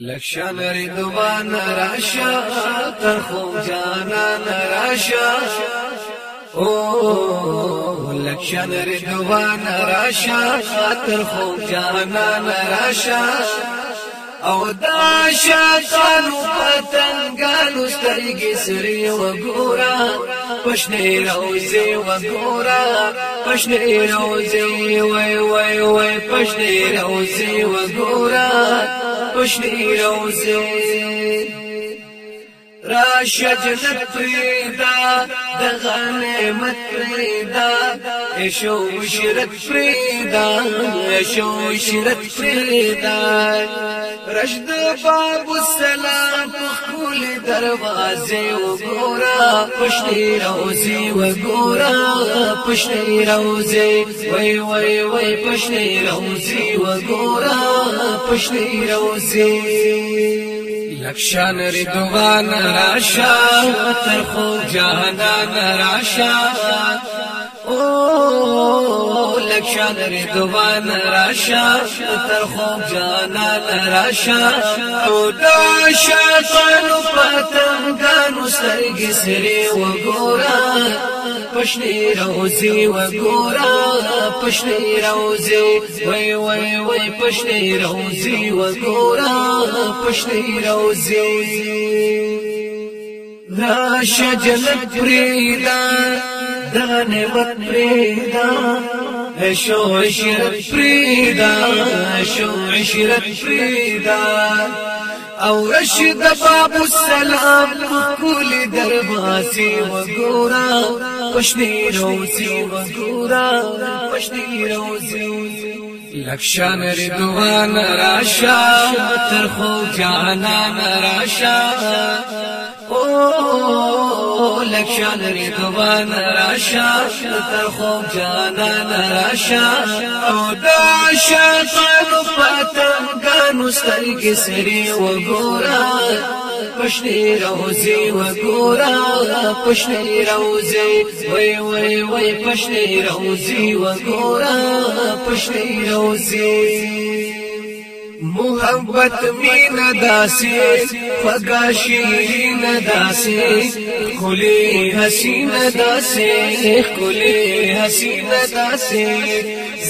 لکشان ردوان راشا تر خوب جانان راشا او لکشان ردوان راشا تر خوب جانان راشا او دا شاقانو پتنگانو سترگی سری وگورا پشنی روزی وگورا پشنی روزی وی وی وی پشنی روزی وگورا وش بيوزن راشه جنت پریدا د غنیمت پریدا ایشو مشرت پریدا ایشو مشرت پریدا رشد باب السلام خپل دروازه وګورا پښتې روزي وګورا پښتې روزي وای وای وای پښتې روزي وګورا پښتې روزي نقشان ردوان راشا تر خو جانان راشا او لکشان ردوان راشا تر خو جانان راشا او دا شاطان پتنګانو سرګي سري وګورا پښنی روزي و ګورا پښنی روزي وای وای وای پښنی روزي و ګورا پښنی روزي راشه جنت پریدا دا نعمت پریدا شو عشرت پریدا شو عشرت پریدا او رشد باب السلام کل درباسی وګورا پښنی روزي وګورا پښنی روزي لکشان ردوان راشا ترخو جانا راشا او لکشان ردوان راشا تر خوب جانان راشا او دا عشاقانو پتنگانو سترگی سری و گورا پشنی روزی و گورا پشنی روزی وی وی وی پشنی روزی و گورا پشنی روزی محبت مینا داسی فگا شیرین داسی کلی حسین داسی کلی حسین داسی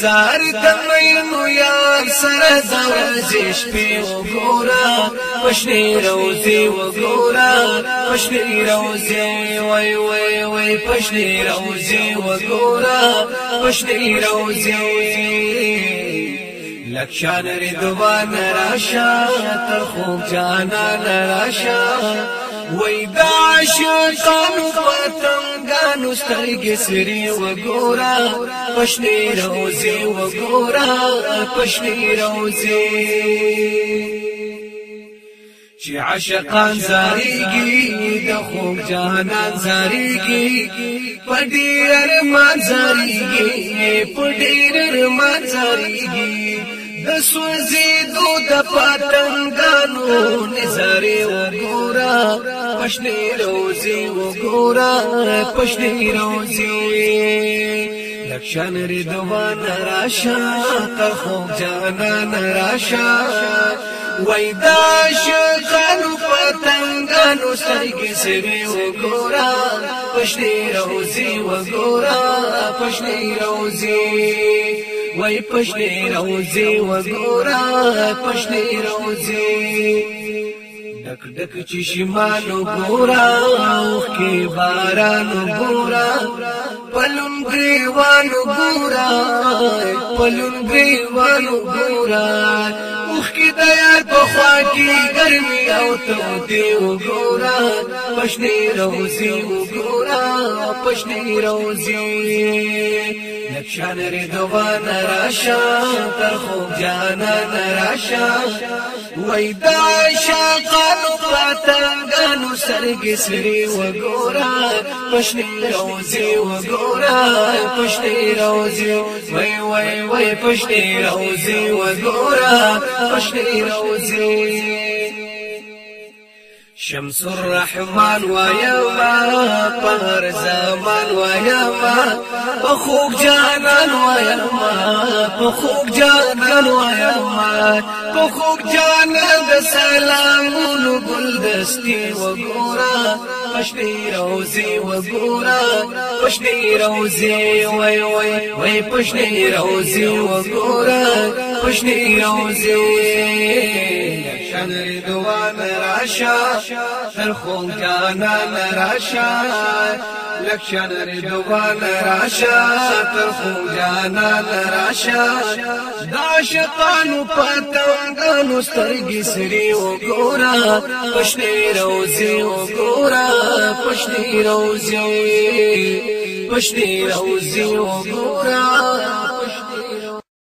زار تمینو یار سر زوازش پی و گورا پشنی روزی و گورا پشنی روزی وی وی وی پشنی روزی و گورا پشنی روزی لکشان ردوان راشا تر خوب جانان راشا وی دا عاشقانو پتنگانو سترگی سری وگورا پشنی روزی وگورا پشنی روزی چې عاشقان زاریږي د خوب جهانان زاریږي پډیر ارمان زاریږي پډیر ارمان زاریږي رسوزی دو د پتنګانو نظر وګورا پښنی روزي وګورا پښنی روزي لکشن ردوان راشا تخو جانان راشا ویداش غنو پتنگانو سرگی سوی و گورا پشنی روزی و گورا پشنی روزی وای پښتې روزي وګورا پښتې روزي ډک ډک چې شمال وګورا او کې باران وګورا پلون گریوان وګورا پلون گریوان وګورا اوخ کې د یار په خوا کې ګرمي او ته دی وګورا پښتې روزي وګورا پښتې روزي نکشان ردوان راشا تر خوب جانا نراشا ویدا عشاقان پتنگانو سرگی سری و گورا پشنی روزی و گورا پشنی روزی وی وی وی پشنی روزی و گورا پشنی روزی شمس الرحمن ويما پر زمان ويما پخوک جانان ويما پخوک جانان ويما پخوک جانان د سلامونو گل دستی وګورا پشپی روزی و گورا پشپی روزی وی وی وی پشنی روزی و گورا پشنی روزی شن دوام راشا تر خون کانان راشا لکشن ردوان راشا تر خون جانان راشا داشقانو پتنگانو سترگی سری و گورا پشنی روزی و گورا پشتي روزي پشتي روزي وګورا